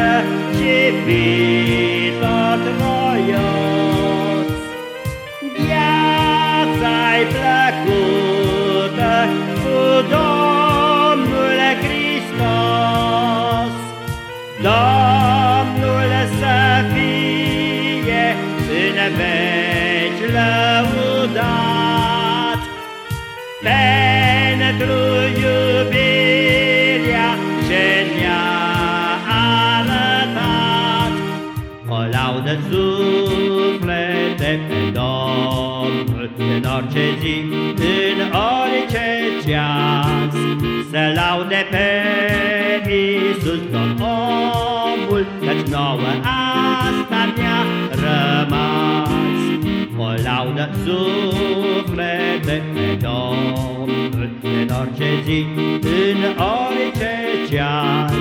mână și fii tot voios. Viața-i plăcută cu Domnul Hristos. Domnul să fie în veci lăudat pentru iubire. Laudă suflete pe Domnul în orice zi, în orice ceas, să laude pe Iisus tot omul, căci nouă asta ne-a rămas. O laudă suflete pe Domnul în orice zi, în orice ceas,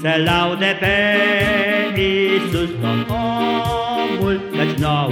să laude pe Iisus tot omul, căci nouă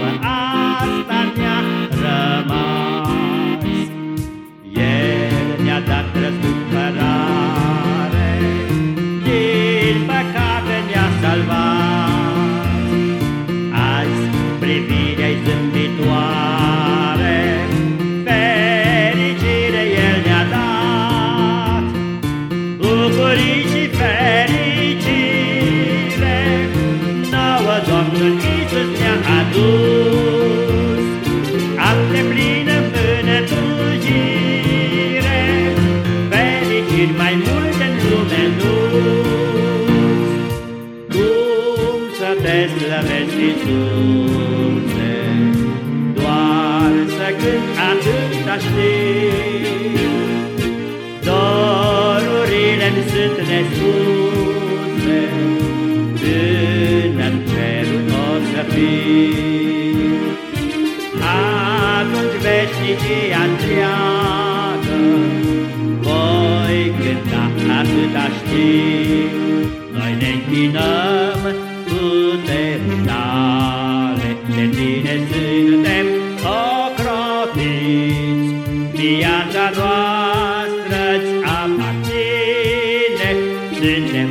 te slăvești, Iisuse, doar să cânt atâta știu. Dorurile-mi sunt nespuse, Până în cerul o să fiu. Atunci veșnicia întreagă, Voi cânta atâta știu. Noi ne închinăm puteri tale, de tine suntem ocrotiți. Viața noastră-ți aparține, suntem